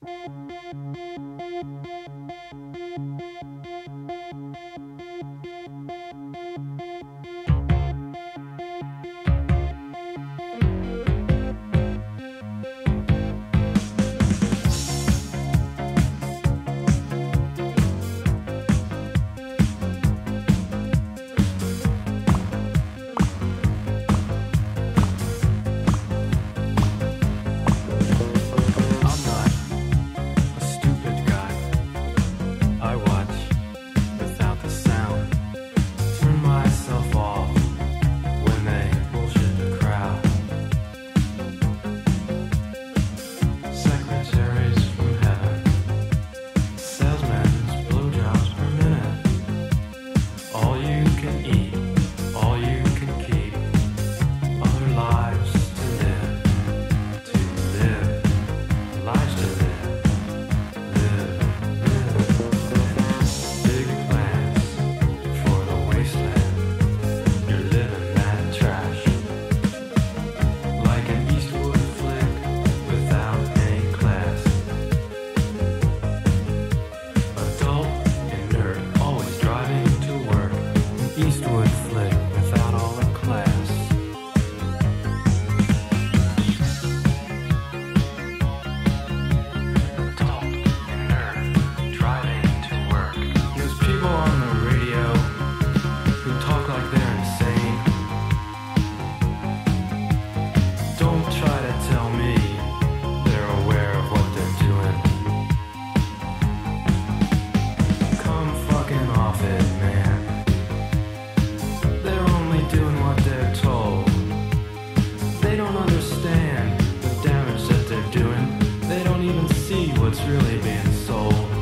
I'm being sold.